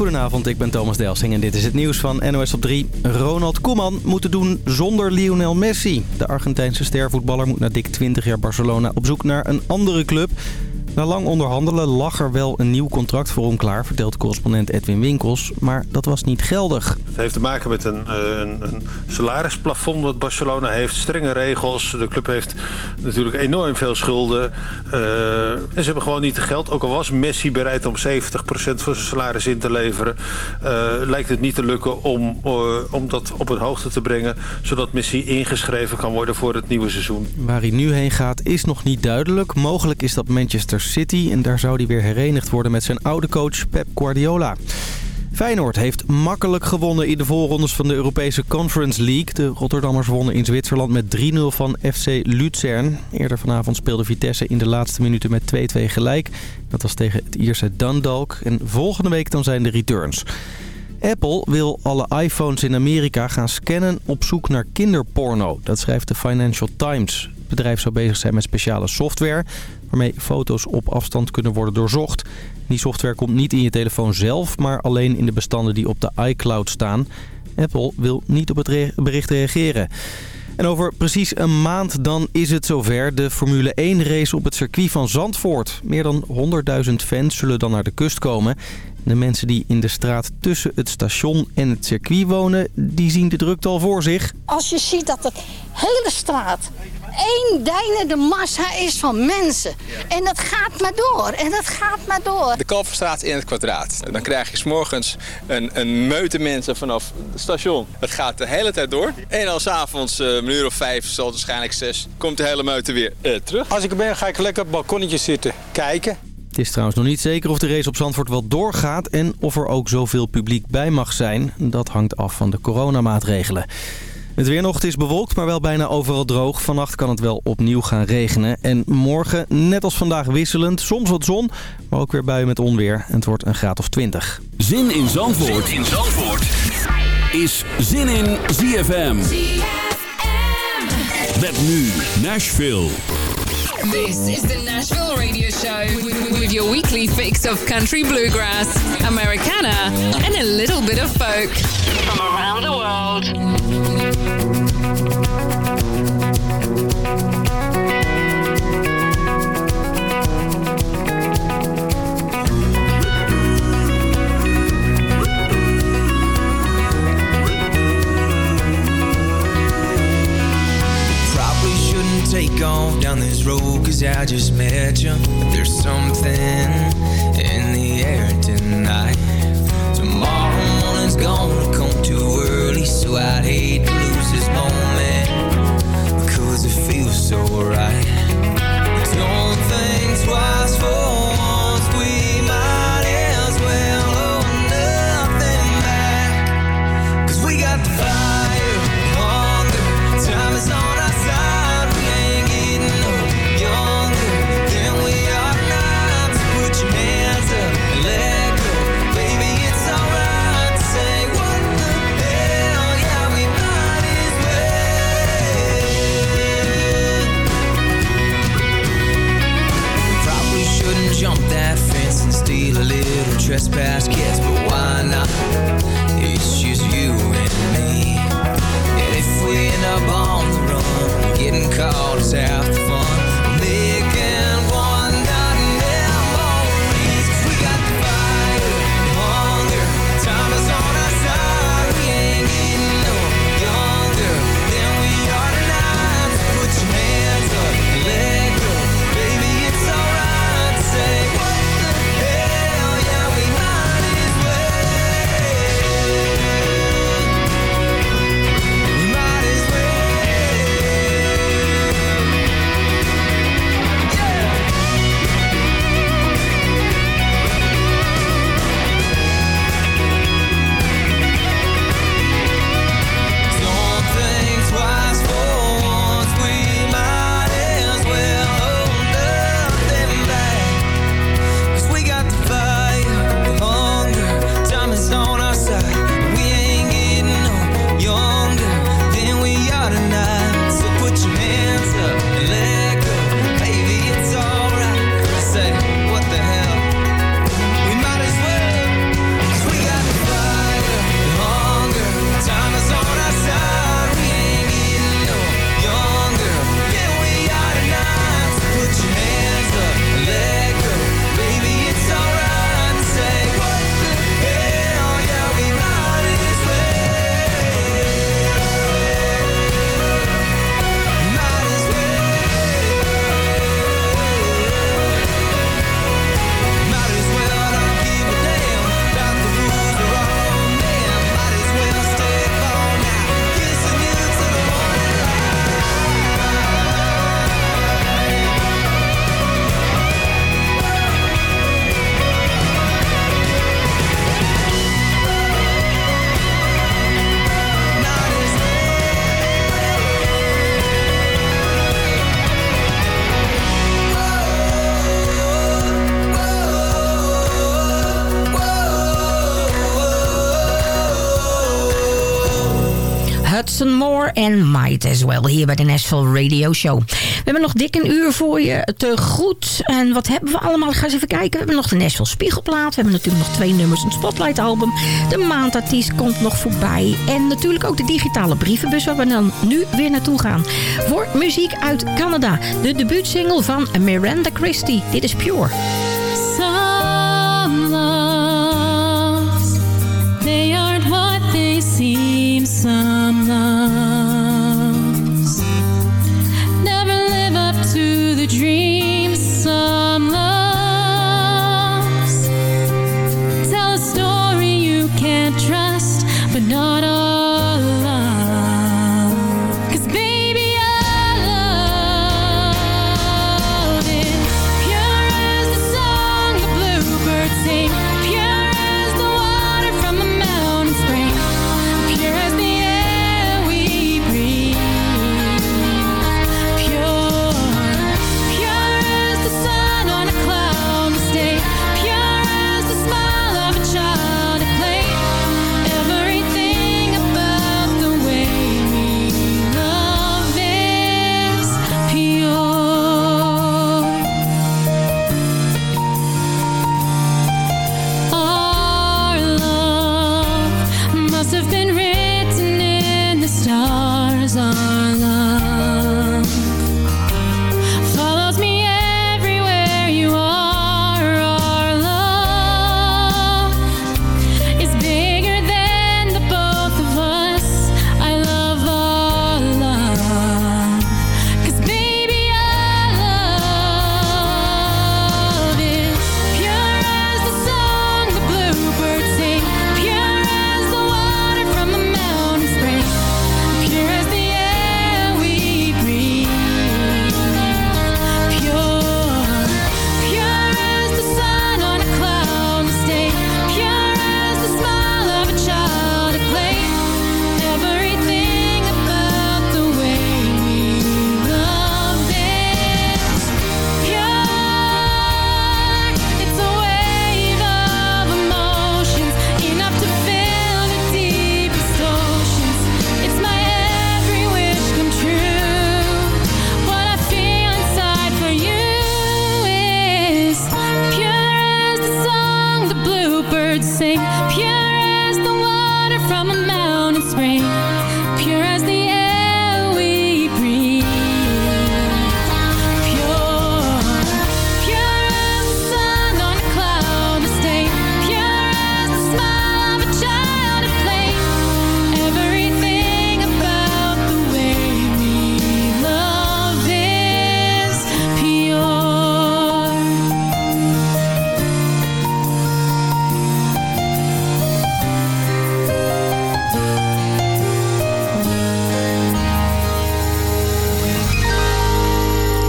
Goedenavond, ik ben Thomas Delsing en dit is het nieuws van NOS op 3. Ronald Koeman moet het doen zonder Lionel Messi. De Argentijnse stervoetballer moet na dik 20 jaar Barcelona op zoek naar een andere club. Na lang onderhandelen lag er wel een nieuw contract voor hem klaar, vertelt correspondent Edwin Winkels. Maar dat was niet geldig. Het heeft te maken met een, een, een salarisplafond dat Barcelona heeft. Strenge regels. De club heeft natuurlijk enorm veel schulden. Uh, en ze hebben gewoon niet het geld. Ook al was Messi bereid om 70% van zijn salaris in te leveren... Uh, lijkt het niet te lukken om, uh, om dat op het hoogte te brengen... zodat Messi ingeschreven kan worden voor het nieuwe seizoen. Waar hij nu heen gaat is nog niet duidelijk. Mogelijk is dat Manchester City en daar zou hij weer herenigd worden met zijn oude coach Pep Guardiola. Feyenoord heeft makkelijk gewonnen in de voorrondes van de Europese Conference League. De Rotterdammers wonnen in Zwitserland met 3-0 van FC Luzern. Eerder vanavond speelde Vitesse in de laatste minuten met 2-2 gelijk. Dat was tegen het Ierse Dundalk. En volgende week dan zijn de returns. Apple wil alle iPhones in Amerika gaan scannen op zoek naar kinderporno. Dat schrijft de Financial Times. Het bedrijf zou bezig zijn met speciale software... waarmee foto's op afstand kunnen worden doorzocht. Die software komt niet in je telefoon zelf... maar alleen in de bestanden die op de iCloud staan. Apple wil niet op het bericht reageren. En over precies een maand dan is het zover. De Formule 1 race op het circuit van Zandvoort. Meer dan 100.000 fans zullen dan naar de kust komen. De mensen die in de straat tussen het station en het circuit wonen, die zien de drukte al voor zich. Als je ziet dat de hele straat één deinende massa is van mensen. En dat gaat maar door. En dat gaat maar door. De Kalverstraat in het kwadraat. Dan krijg je s'morgens een, een meute mensen vanaf het station. Het gaat de hele tijd door. En dan s'avonds, uh, een uur of vijf, zal het waarschijnlijk zes, komt de hele meute weer uh, terug. Als ik er ben, ga ik lekker op het balkonnetje zitten, kijken. Het is trouwens nog niet zeker of de race op Zandvoort wel doorgaat... en of er ook zoveel publiek bij mag zijn. Dat hangt af van de coronamaatregelen. Het weer nog, het is bewolkt, maar wel bijna overal droog. Vannacht kan het wel opnieuw gaan regenen. En morgen, net als vandaag wisselend, soms wat zon, maar ook weer buien met onweer. En het wordt een graad of 20. Zin in Zandvoort, zin in Zandvoort. is Zin in ZFM. ZFM. Met nu Nashville. This is the Nashville Radio Show with your weekly fix of country bluegrass, Americana, and a little bit of folk from around the world. Take off down this road cause I just met you but There's something in the air tonight. Tomorrow morning's gonna come too early So I'd hate to lose this moment. Because it feels so right Don't think twice for trespass kids, But why not? It's just you and me And if we end up on the run Getting caught is half the fun en Might as Well hier bij de Nashville Radio Show. We hebben nog dik een uur voor je te goed. En wat hebben we allemaal? Ga eens even kijken. We hebben nog de Nashville Spiegelplaat. We hebben natuurlijk nog twee nummers, een Spotlight album. De maandartiest komt nog voorbij. En natuurlijk ook de digitale brievenbus waar we dan nu weer naartoe gaan. Voor muziek uit Canada. De debuutsingle van Miranda Christie. Dit is Pure.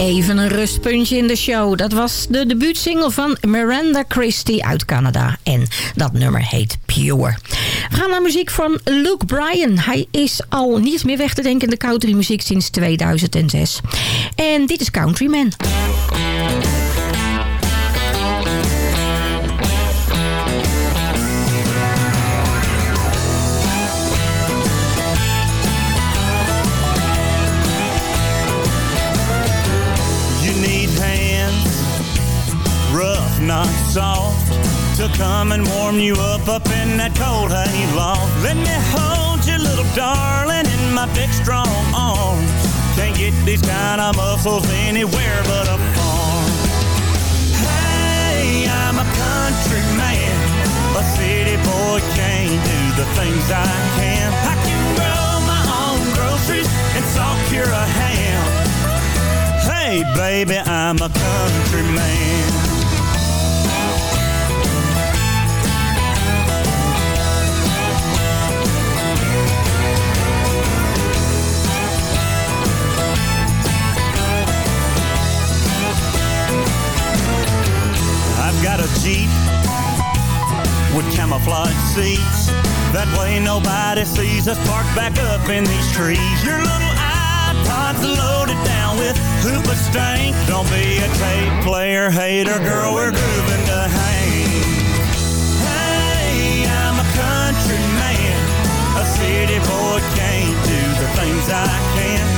Even een rustpuntje in de show. Dat was de debuutsingle van Miranda Christie uit Canada. En dat nummer heet Pure. We gaan naar muziek van Luke Bryan. Hij is al niet meer weg te denken in de countrymuziek sinds 2006. En dit is Countryman. Soft, to come and warm you up up in that cold honey loft. Let me hold you, little darling, in my big strong arms. Can't get these kind of muscles anywhere but a farm. Hey, I'm a country man, a city boy can't do the things I can. I can grow my own groceries and salt cure a ham. Hey, baby, I'm a country man. Got a Jeep with camouflage seats. That way nobody sees us parked back up in these trees. Your little iPod's loaded down with hoopa stank. Don't be a tape player hater, girl, we're grooving to Hank. Hey, I'm a country man, a city boy can't do sweater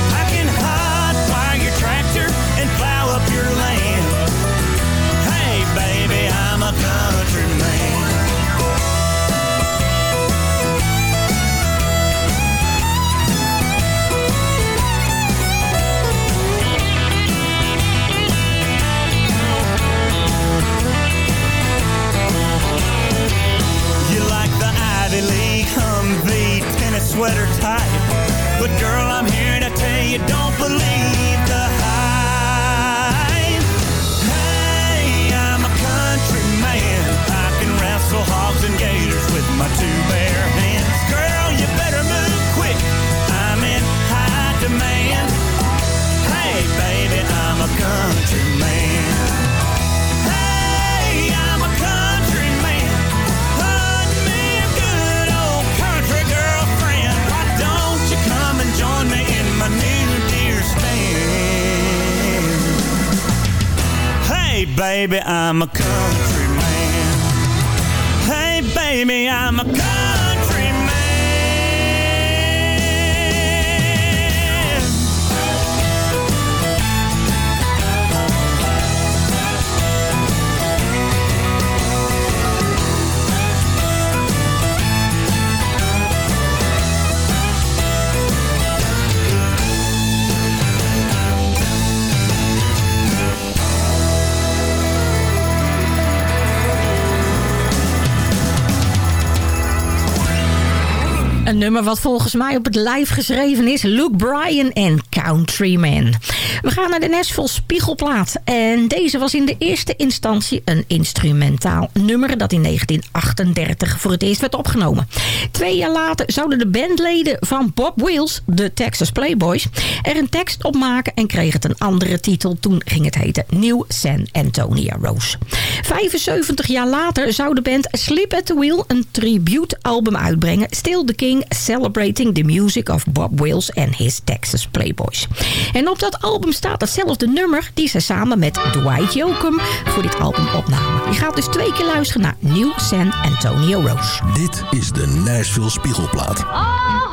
I'm a nummer wat volgens mij op het lijf geschreven is. Luke Bryan en Countryman. We gaan naar de Nashville Spiegelplaat. En deze was in de eerste instantie een instrumentaal nummer... dat in 1938 voor het eerst werd opgenomen. Twee jaar later zouden de bandleden van Bob Wills, de Texas Playboys... er een tekst op maken en kreeg het een andere titel. Toen ging het heten New San Antonio Rose. 75 jaar later zou de band Sleep at the Wheel... een tribute-album uitbrengen. Still the King Celebrating the Music of Bob Wills and His Texas Playboys. En op dat album staat hetzelfde nummer die ze samen met Dwight Yoakam voor dit album opnamen. Je gaat dus twee keer luisteren naar New San Antonio Rose. Dit is de Nashville Spiegelplaat. Deep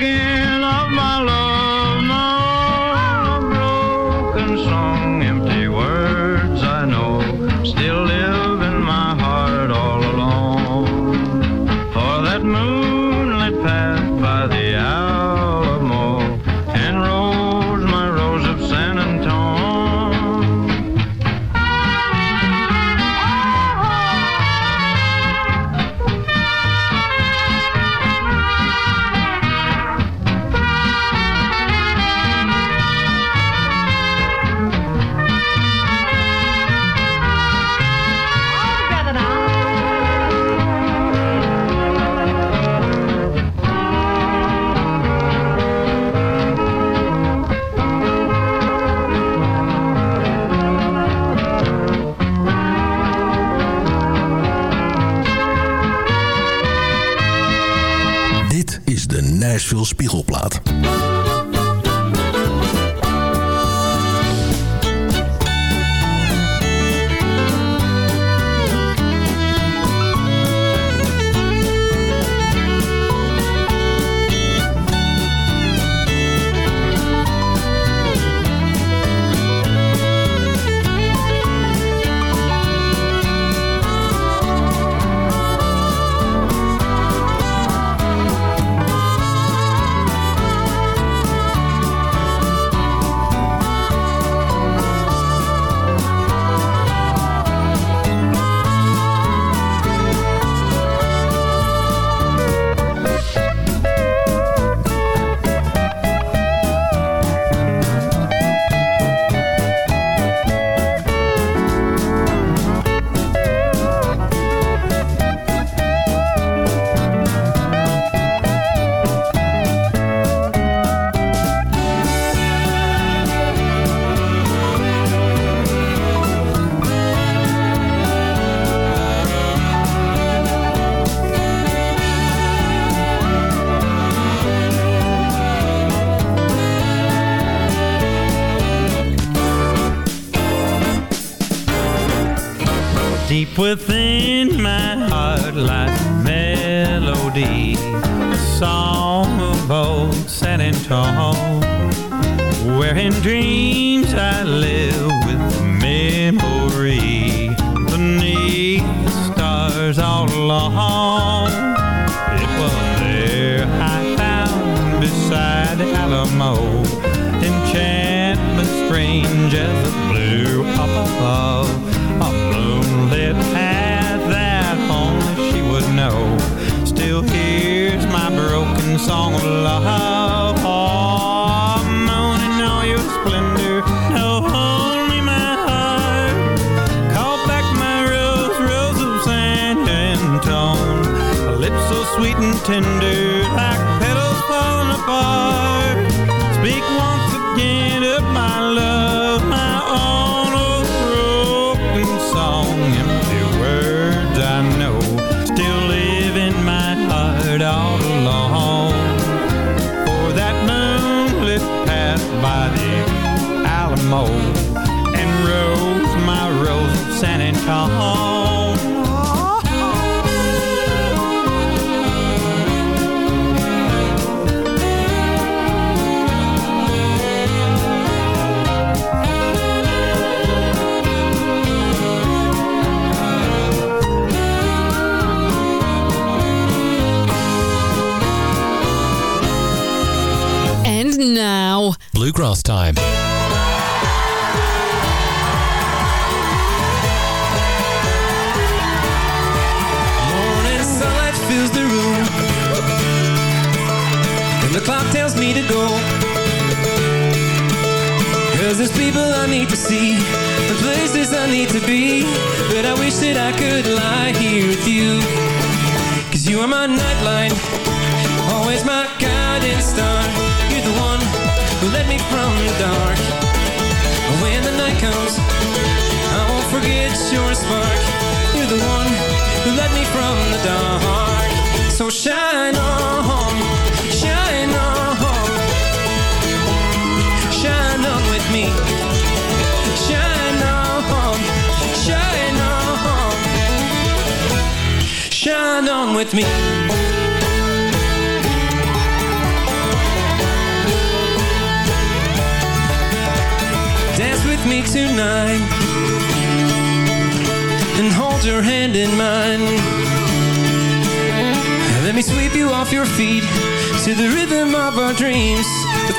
again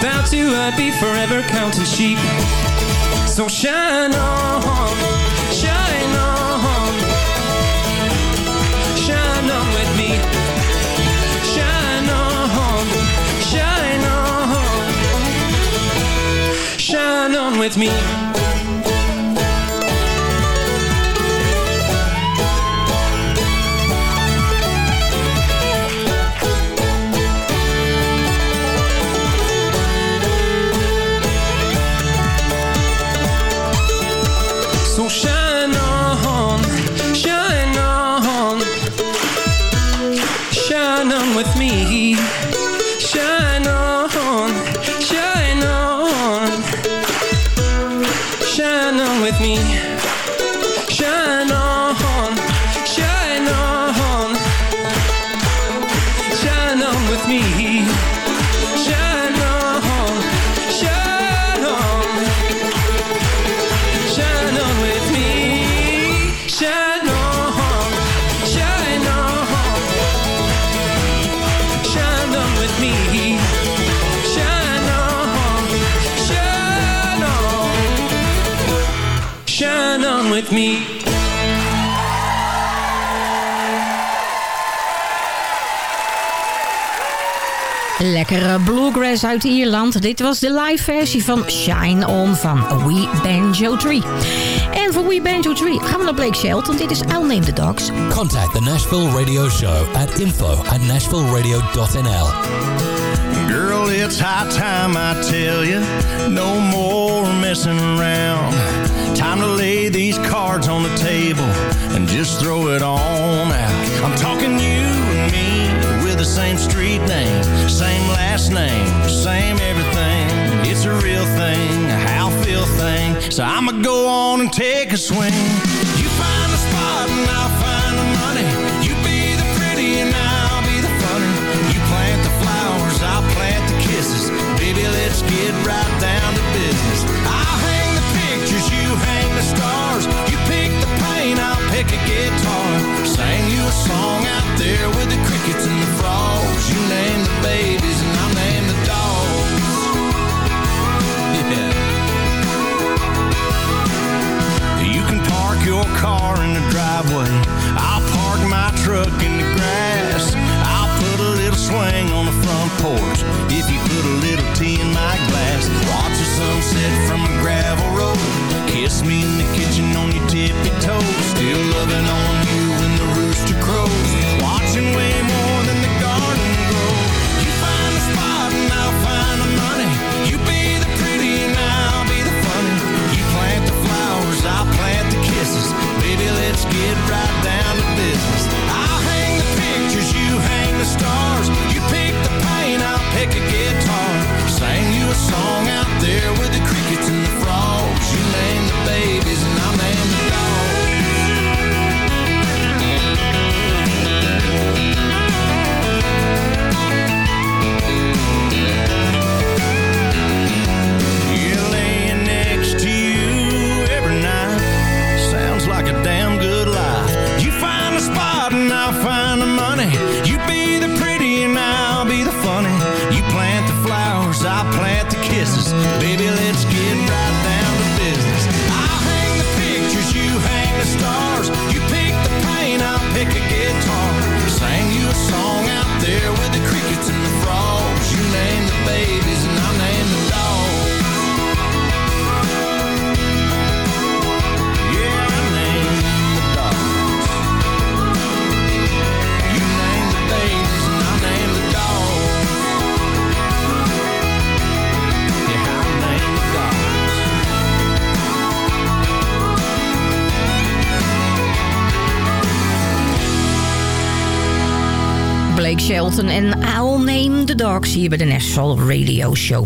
Without you, I'd be forever counting sheep. So shine on, shine on, shine on with me. Shine on, shine on, shine on with me. Eh, bluegrass uit Ierland. Dit was de live versie van Shine On van Wee Banjo Tree. En voor Wee Banjo Tree gaan we naar Blake Shelton. Dit is I'll Name the Dogs. Contact the Nashville Radio Show at info at nashvilleradio.nl Girl, it's high time I tell you No more messing around Time to lay these cards on the table And just throw it all out I'm talking you and me with the same street name Same last name, same everything. It's a real thing, a how feel thing. So I'ma go on and take a swing. You find a spot and I'll Shelton en I'll Name the Dogs hier bij de Nashville Radio Show.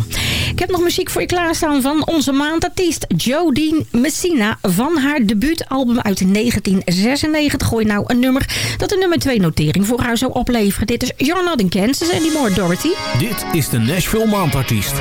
Ik heb nog muziek voor je klaarstaan van onze maandartiest Jodine Messina van haar debuutalbum uit 1996. Gooi nou een nummer dat de nummer 2 notering voor haar zou opleveren. Dit is You're Not in Kansas anymore, Dorothy. Dit is de Nashville Maandartiest.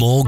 more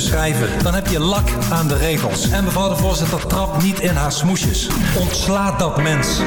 Schrijven, dan heb je lak aan de regels. En mevrouw de voorzitter trapt niet in haar smoesjes. Ontslaat dat mens.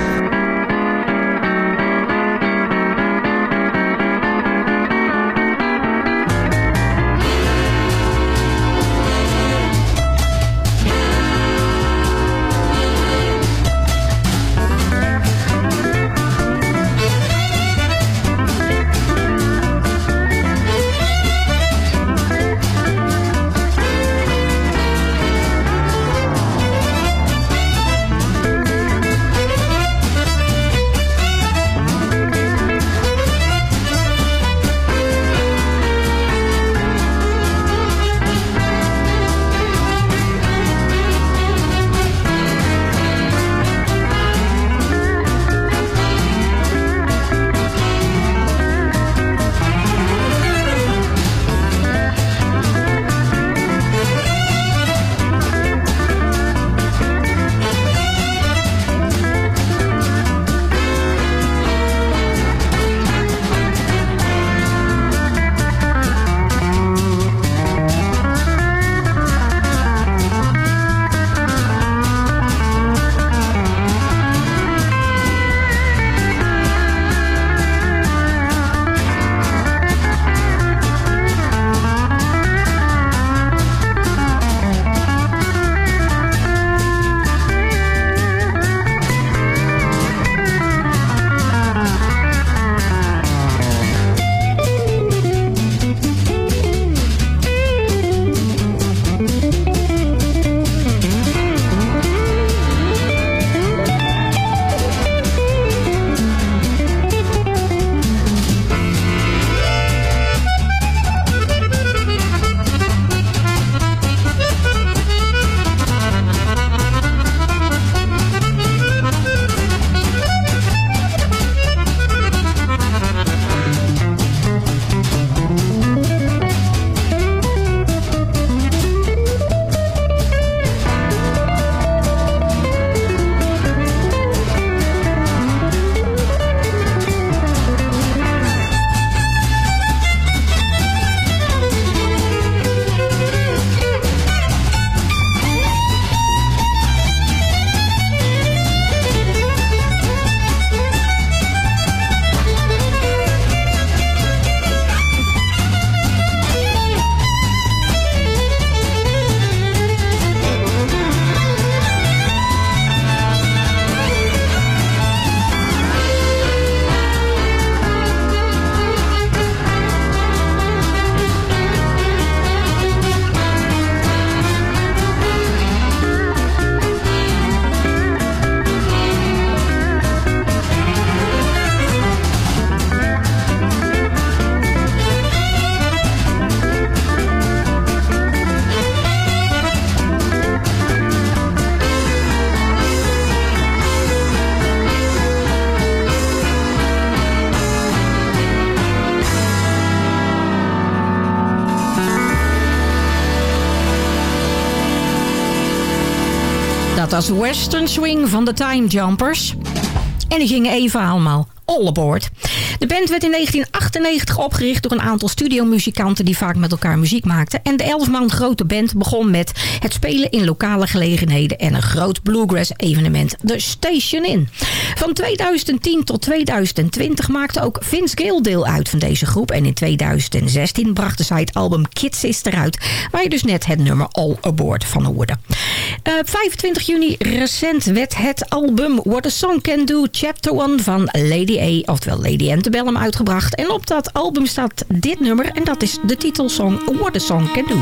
Dat was Western Swing van de Time Jumpers. En die gingen even allemaal all aboard. De band werd in 1998 opgericht door een aantal studiomuzikanten die vaak met elkaar muziek maakten. En de 11 man grote band begon met het spelen in lokale gelegenheden en een groot bluegrass evenement, de Station In. Van 2010 tot 2020 maakte ook Vince Gill deel uit van deze groep. En in 2016 brachten zij het album Kid Sister uit, waar je dus net het nummer All Aboard van hoorde. Eh, 25 juni recent werd het album What a Song Can Do Chapter 1 van Lady A, oftewel Lady Antebellum, uitgebracht. En op dat album staat dit nummer en dat is de titelsong What a Song Can Do.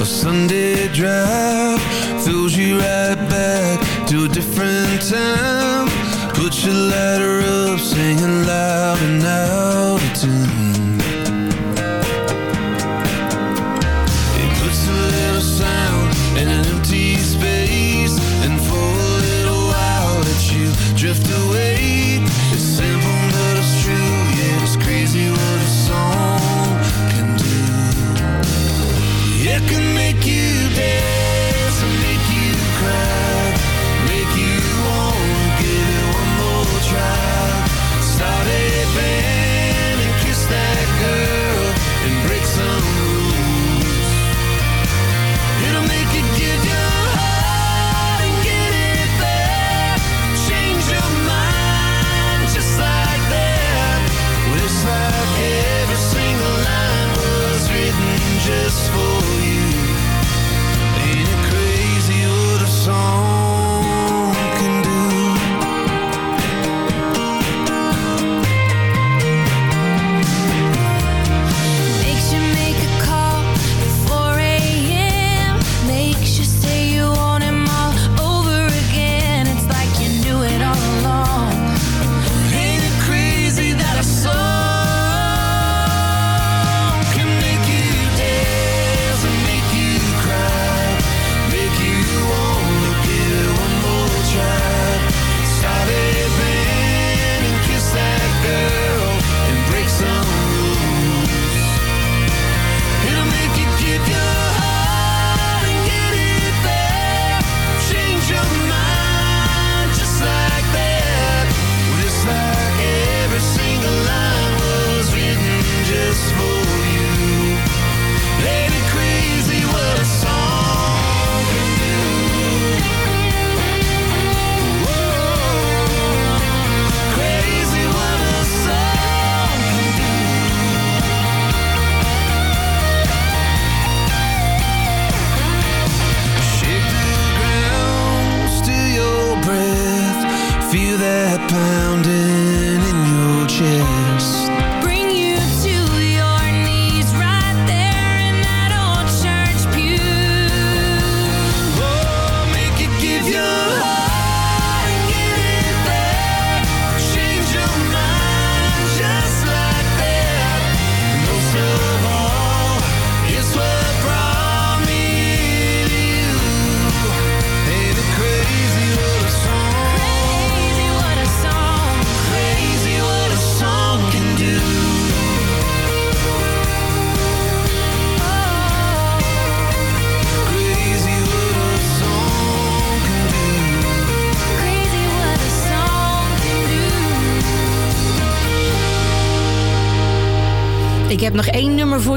A Sunday drive Throws you right back to a different time Put your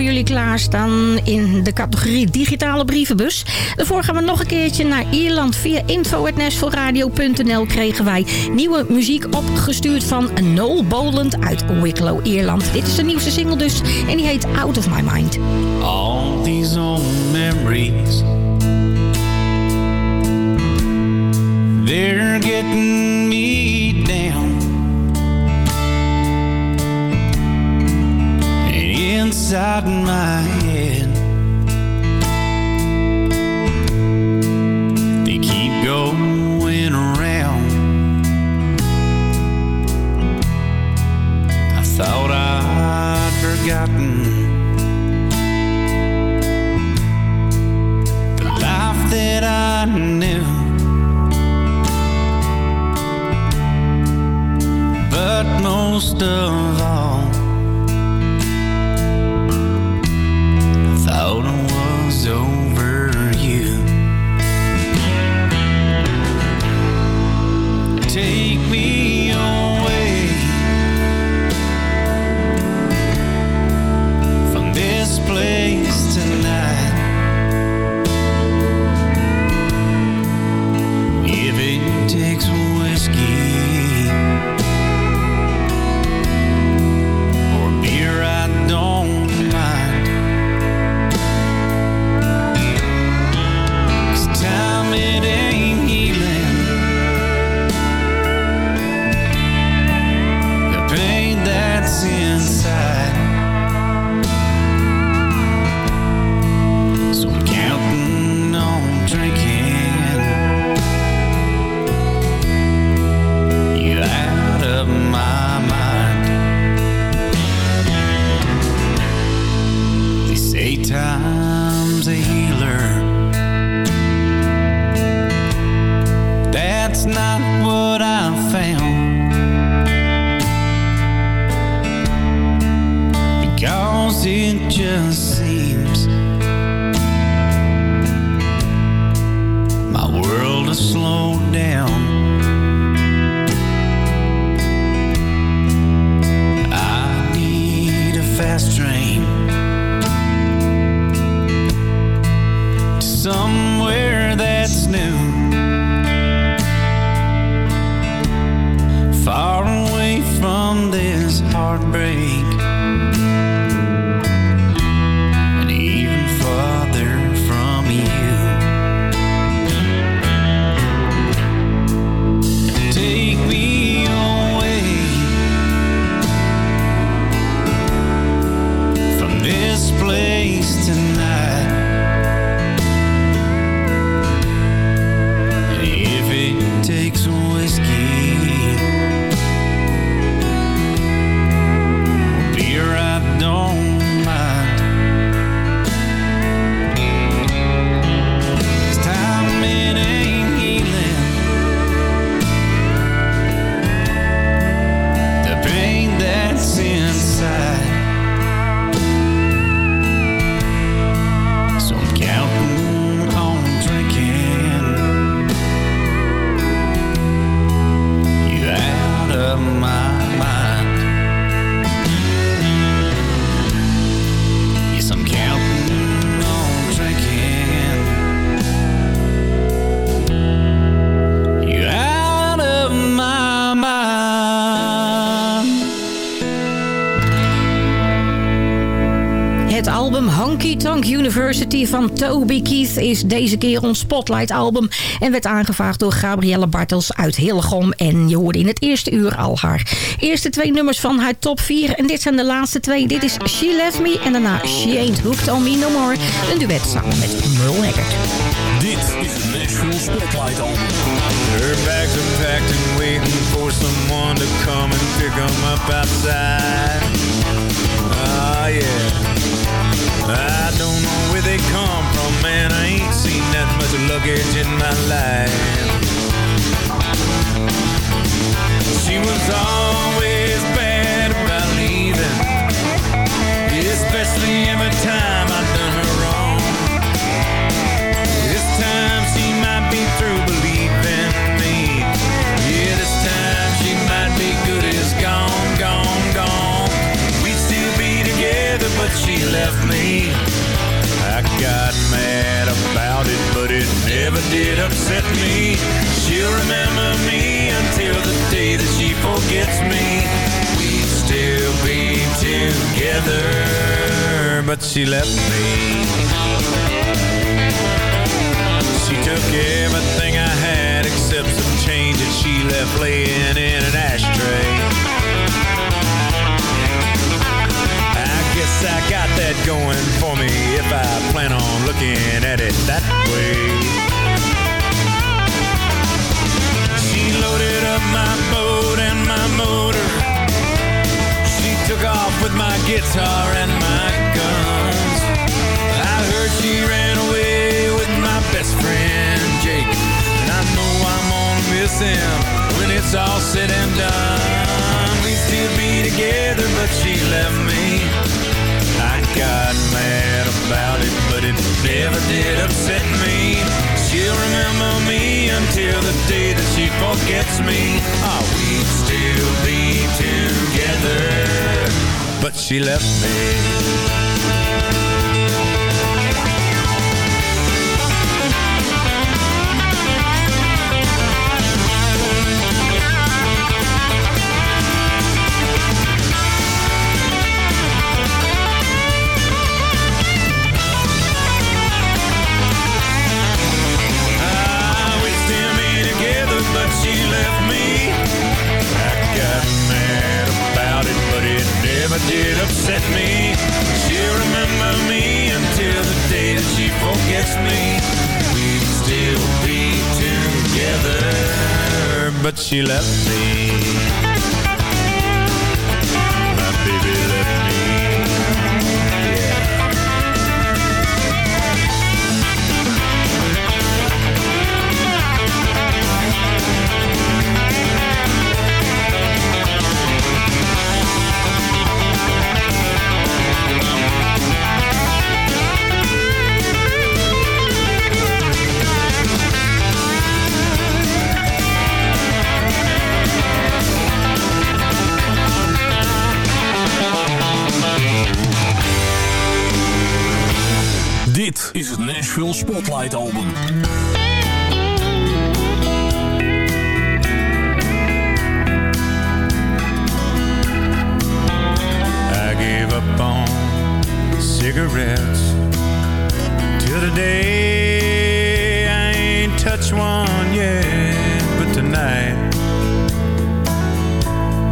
voor jullie klaarstaan in de categorie digitale brievenbus. Daarvoor gaan we nog een keertje naar Ierland. Via info.nashvilleradio.nl kregen wij nieuwe muziek opgestuurd van Noel Boland uit Wicklow, Ierland. Dit is de nieuwste single dus en die heet Out of My Mind. All these old memories They're getting inside my head. They keep going around. I thought I'd forgotten. The life that I knew. But most of just van Toby Keith is deze keer ons Spotlight album. En werd aangevraagd door Gabrielle Bartels uit Hillegom. En je hoorde in het eerste uur al haar eerste twee nummers van haar top 4. En dit zijn de laatste twee. Dit is She Left Me en daarna She Ain't Hooked On Me No More. Een duet samen met Merle Haggard. Dit is het Spotlight. Her and for someone to come and pick 'em up outside. Ah, yeah. I don't know where they come from, man. I ain't seen that much luggage in my life. She was always bad about leaving, especially every time I done left me. I got mad about it, but it never did upset me. She'll remember me until the day that she forgets me. We'd still be together, but she left me. She took everything I had except some change that she left laying in an ashtray. Guess I got that going for me if I plan on looking at it that way. She loaded up my boat and my motor. She took off with my guitar and my guns. I heard she ran away with my best friend Jake. And I know I'm gonna miss him when it's all said and done. We still be together, but she left me. Got mad about it, but it never did upset me. She'll remember me until the day that she forgets me. Oh, we'd still be together, but she left me. Did upset me. She'll remember me until the day that she forgets me. We'd still be together, but she left me. Nashville Spotlight Album. I gave up on cigarettes till the day I ain't touched one yet. But tonight,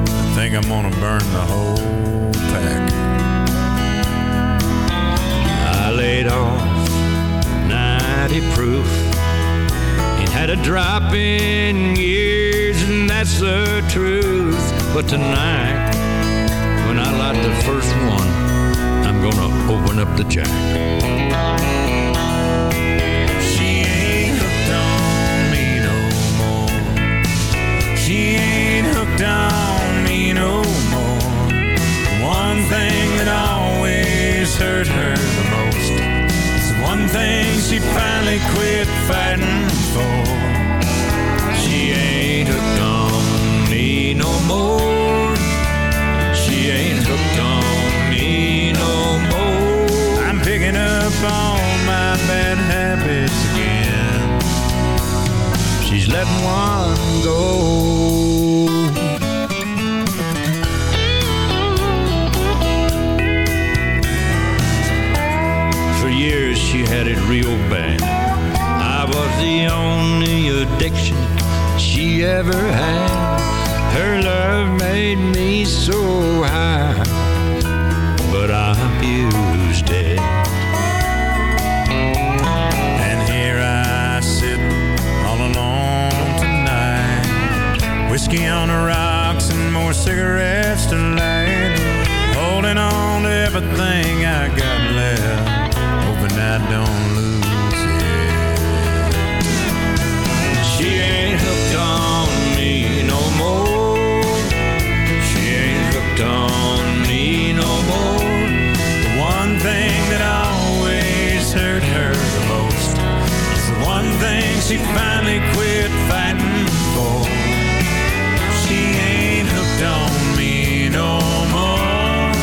I think I'm gonna burn the whole 90 proof. Ain't had a drop in years, and that's the truth. But tonight, when I light the first one, I'm gonna open up the jack. She ain't hooked on me no more. She ain't hooked on me no more. One thing that always hurt her thing she finally quit fighting for. She ain't hooked on me no more. She ain't hooked on me no more. I'm picking up all my bad habits again. She's letting one go. Real bad. I was the only addiction she ever had. Her love made me so high, but I abused it. And here I sit all alone tonight. Whiskey on the rocks and more cigarettes to light. Holding on to everything I got left. Hoping I don't always hurt her the most is the one thing she finally quit fighting for. She ain't hooked on me no more.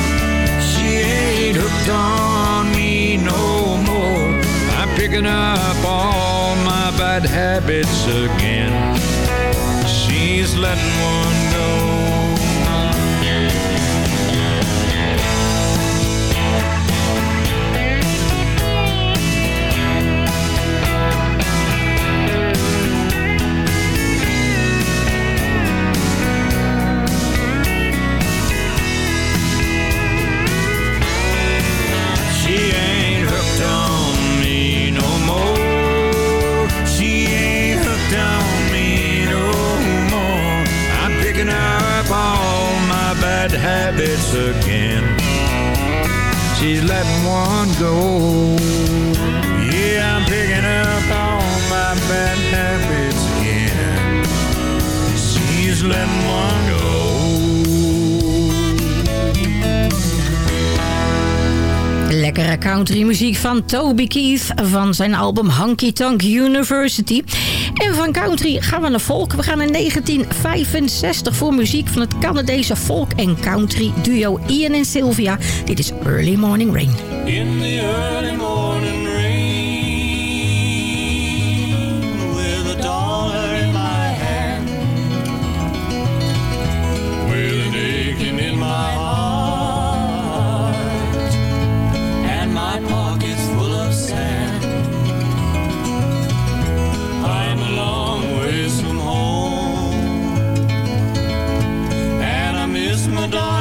She ain't hooked on me no more. I'm picking up all my bad habits again. She's letting one habits again. She's letting one go. Yeah, I'm picking up all my bad habits again. She's letting one go. Lekkere country muziek van Toby Keith van zijn album Honky Tonk University. En van country gaan we naar folk. We gaan in 1965 voor muziek van het Canadese folk en country duo Ian en Sylvia. Dit is Early Morning Rain. In the early I miss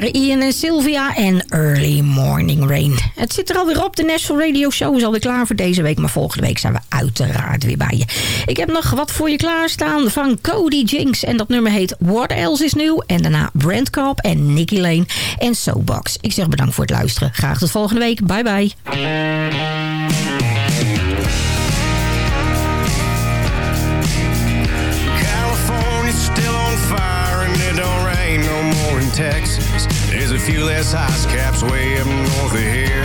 waren Ian en Sylvia en Early Morning Rain. Het zit er alweer op. De National Radio Show is alweer klaar voor deze week. Maar volgende week zijn we uiteraard weer bij je. Ik heb nog wat voor je klaarstaan van Cody Jinks. En dat nummer heet What Else Is New. En daarna Brent Cobb en Nicky Lane en Soapbox. Ik zeg bedankt voor het luisteren. Graag tot volgende week. Bye bye. Texas. There's a few less ice caps way up north of here.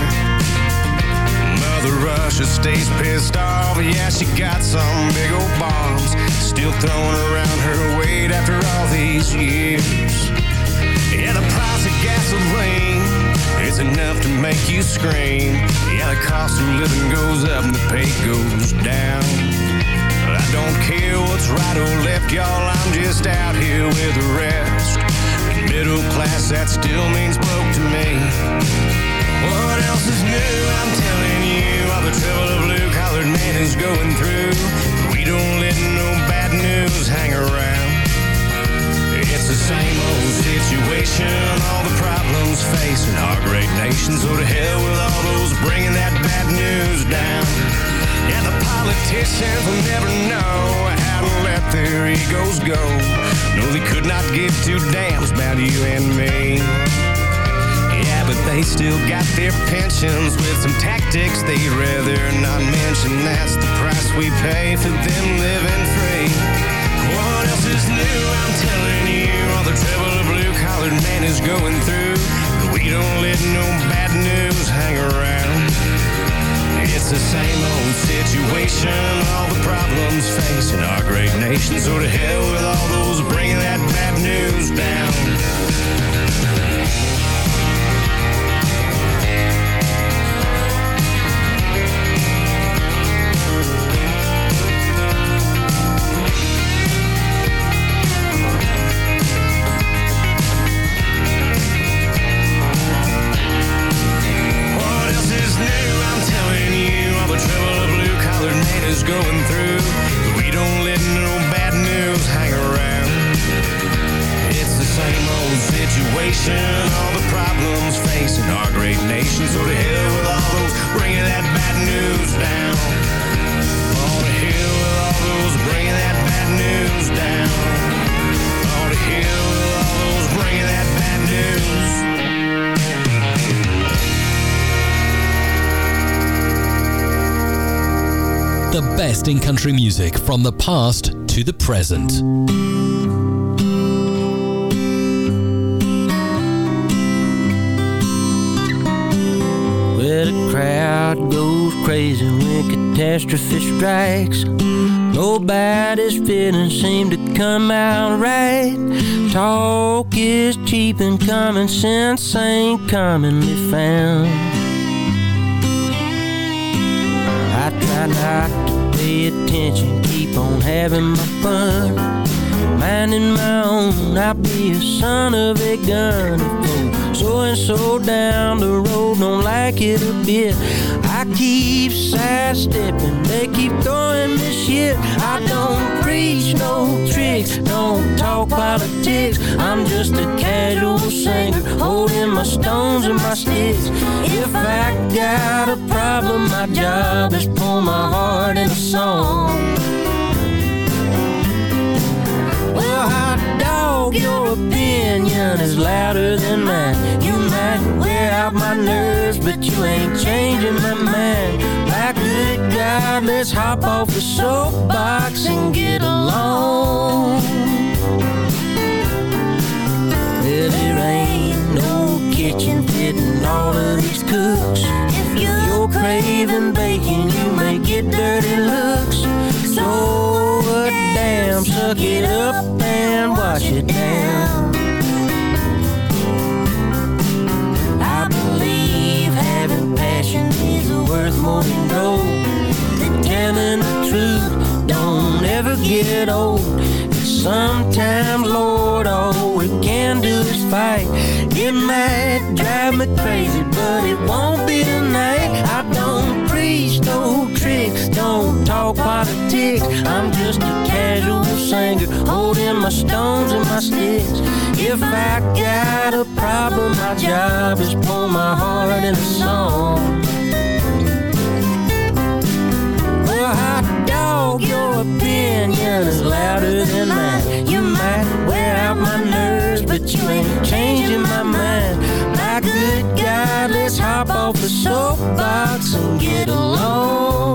Mother Russia stays pissed off. Yeah, she got some big old bombs still throwing around her weight after all these years. Yeah, the price of gasoline is enough to make you scream. Yeah, the cost of living goes up and the pay goes down. I don't care what's right or left, y'all. I'm just out here with the rest. Middle class, that still means broke to me. What else is new? I'm telling you, all the trouble a blue collared man is going through. We don't let no bad news hang around. It's the same old situation, all the problems facing our great nation. So oh, to hell with all those bringing that bad news down. Yeah, the politicians will never know how to let their egos go. No, they could not give two damns about you and me. Yeah, but they still got their pensions with some tactics they'd rather not mention. That's the price we pay for them living free. What else is new? I'm telling you, all the trouble a blue-collared man is going through. We don't let no bad news hang around. It's the same old situation, all the problems facing our great nation. So to hell with all those bringing that bad news down. Going through. We don't let no bad news hang around. It's the same old situation, all the problems facing our great nation. So to hell The best in country music from the past to the present. Where the crowd goes crazy when catastrophe strikes. Nobody's feelings seem to come out right. Talk is cheap and common sense ain't commonly found. Try not to pay attention, keep on having my fun. Minding my own, I'll be a son of a gun. If so and so down the road don't like it a bit. I keep sidestepping, they keep throwing me shit. I no don't talk politics. I'm just a casual singer, holding my stones and my sticks. If I got a problem, my job is pour my heart in a song. Well, hot dog, your opinion is louder than mine. You might wear out my nerves, but you ain't changing my mind. Good God, let's hop off the soapbox and get along. It might drive me crazy, but it won't be tonight. I don't preach no tricks, don't talk politics. I'm just a casual singer, holding my stones and my sticks. If I got a problem, my job is pour my heart in a song. Well, hot dog, your opinion is louder than mine. You might changing my mind. My good God, let's hop off the soapbox and get along.